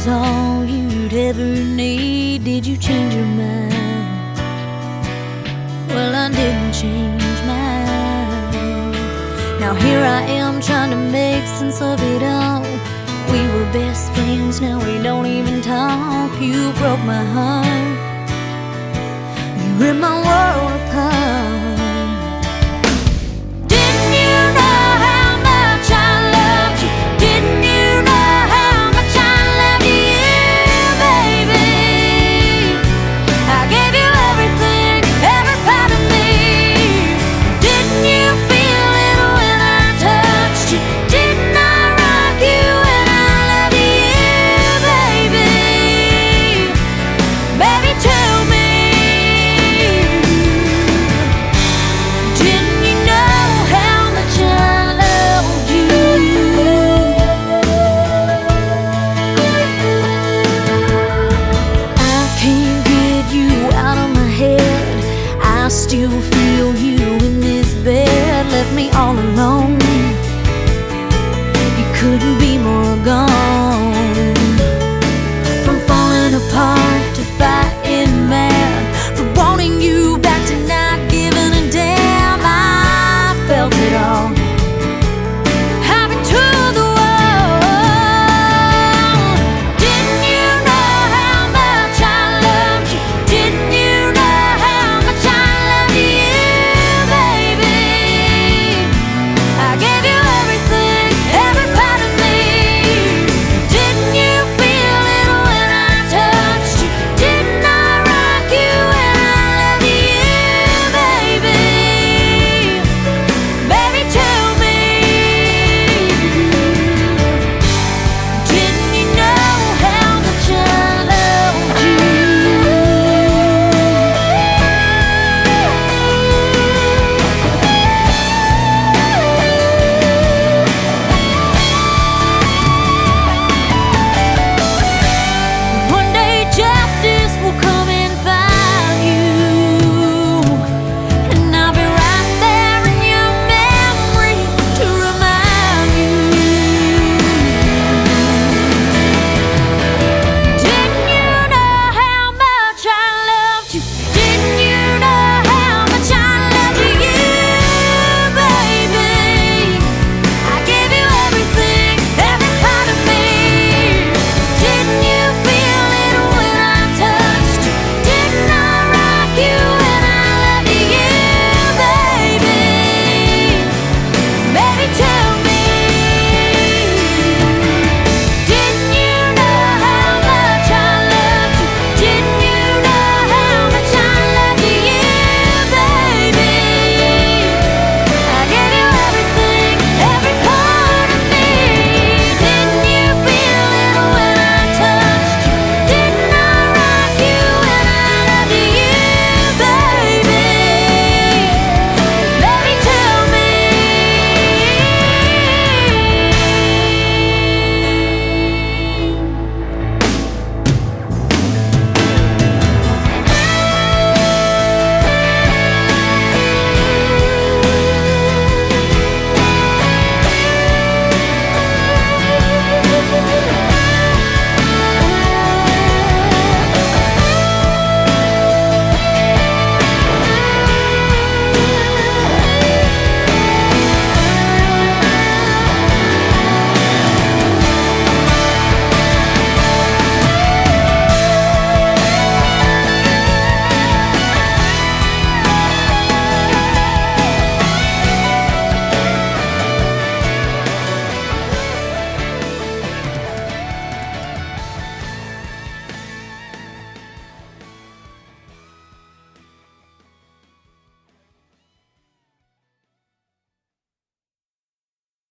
was all you'd ever need. Did you change your mind? Well, I didn't change mine. Now here I am trying to make sense of it all. We were best friends, now we don't even talk. You broke my heart. You ripped my world apart alone. You couldn't